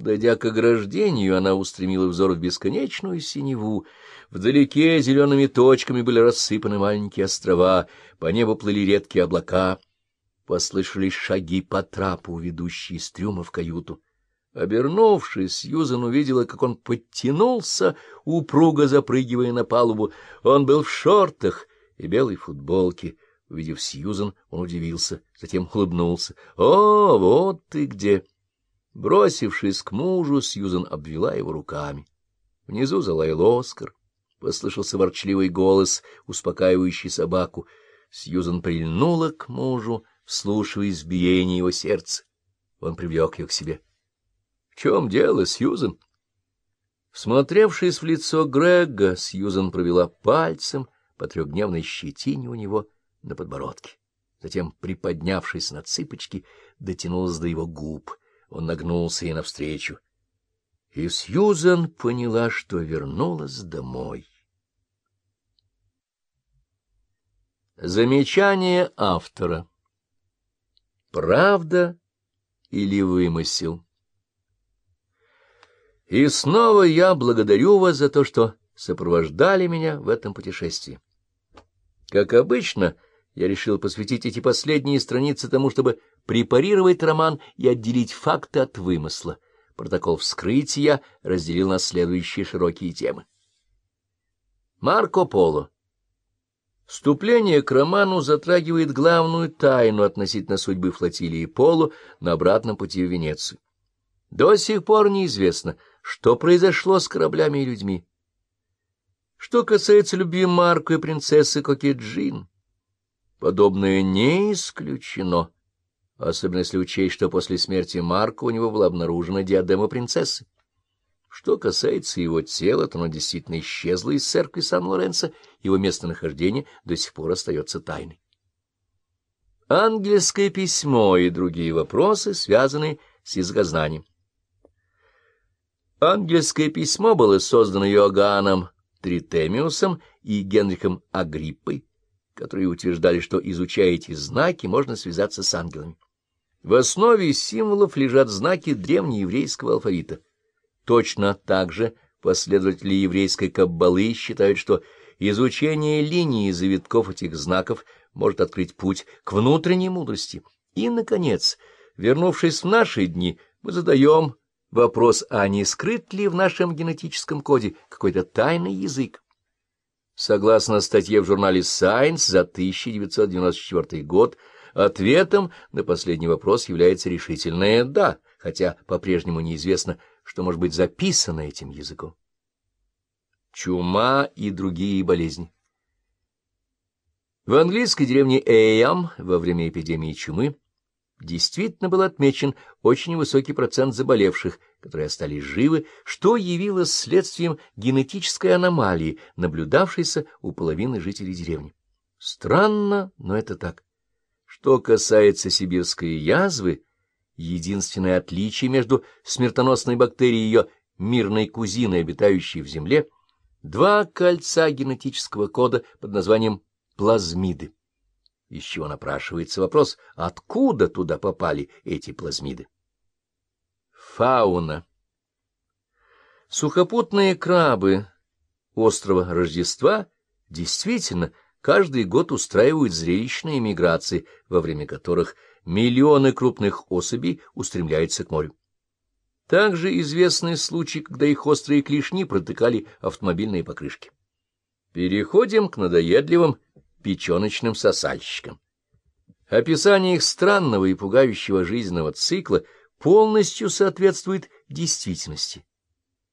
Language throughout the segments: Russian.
Подойдя к ограждению, она устремила взор в бесконечную синеву. Вдалеке зелеными точками были рассыпаны маленькие острова, по небу плыли редкие облака. Послышались шаги по трапу, ведущие из трюма в каюту. Обернувшись, Сьюзан увидела, как он подтянулся, упруго запрыгивая на палубу. Он был в шортах и белой футболке. Увидев Сьюзан, он удивился, затем улыбнулся. — О, вот ты где! Бросившись к мужу, Сьюзан обвела его руками. Внизу залаял Оскар. Послышался ворчливый голос, успокаивающий собаку. Сьюзан прильнула к мужу, вслушиваясь в биение его сердца. Он привлек ее к себе. — В чем дело, Сьюзан? Всмотревшись в лицо Грега, Сьюзан провела пальцем по трехдневной щетине у него на подбородке. Затем, приподнявшись на цыпочки, дотянулась до его губ. Он нагнулся ей навстречу. И Сьюзан поняла, что вернулась домой. Замечание автора Правда или вымысел? И снова я благодарю вас за то, что сопровождали меня в этом путешествии. Как обычно, я решил посвятить эти последние страницы тому, чтобы препарировать роман и отделить факты от вымысла. Протокол вскрытия разделил на следующие широкие темы. Марко Поло. Вступление к роману затрагивает главную тайну относительно судьбы флотилии Поло на обратном пути в Венецию. До сих пор неизвестно, что произошло с кораблями и людьми. Что касается любви Марко и принцессы Кокеджин, подобное не исключено, особенно если учесть, что после смерти Марко у него была обнаружена диадема принцессы. Что касается его тела, то оно действительно исчезло из церкви Сан-Лоренцо, его местонахождение до сих пор остается тайной. Ангельское письмо и другие вопросы, связанные с языкознанием. Ангельское письмо было создано Иоганном Тритемиусом и Генрихом Агриппой, которые утверждали, что, изучая эти знаки, можно связаться с ангелами. В основе символов лежат знаки древнееврейского алфавита. Точно так же последователи еврейской каббалы считают, что изучение линии завитков этих знаков может открыть путь к внутренней мудрости. И, наконец, вернувшись в наши дни, мы задаем вопрос, а не скрыт ли в нашем генетическом коде какой-то тайный язык. Согласно статье в журнале Science за 1994 год, ответом на последний вопрос является решительное «да», хотя по-прежнему неизвестно, что может быть записано этим языком. Чума и другие болезни В английской деревне Эйам во время эпидемии чумы действительно был отмечен очень высокий процент заболевших, которые остались живы, что явилось следствием генетической аномалии, наблюдавшейся у половины жителей деревни. Странно, но это так. Что касается сибирской язвы, единственное отличие между смертоносной бактерией и ее мирной кузиной, обитающей в земле, два кольца генетического кода под названием плазмиды из чего напрашивается вопрос, откуда туда попали эти плазмиды. Фауна Сухопутные крабы острова Рождества действительно каждый год устраивают зрелищные миграции, во время которых миллионы крупных особей устремляются к морю. Также известны случаи, когда их острые клешни протыкали автомобильные покрышки. Переходим к надоедливым печеночным сосальщикам. Описание их странного и пугающего жизненного цикла полностью соответствует действительности.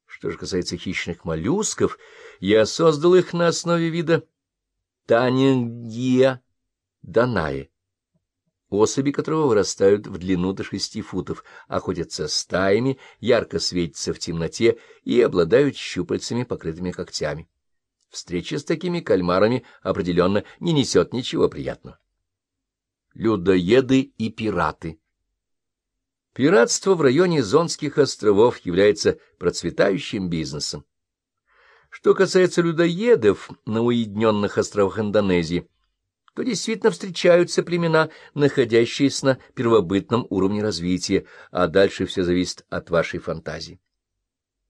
Что же касается хищных моллюсков, я создал их на основе вида Танингия данае, особи которого вырастают в длину до шести футов, охотятся стаями, ярко светятся в темноте и обладают щупальцами, покрытыми когтями. Встреча с такими кальмарами определенно не несет ничего приятного. Людоеды и пираты Пиратство в районе Зонских островов является процветающим бизнесом. Что касается людоедов на уединенных островах Индонезии, то действительно встречаются племена, находящиеся на первобытном уровне развития, а дальше все зависит от вашей фантазии.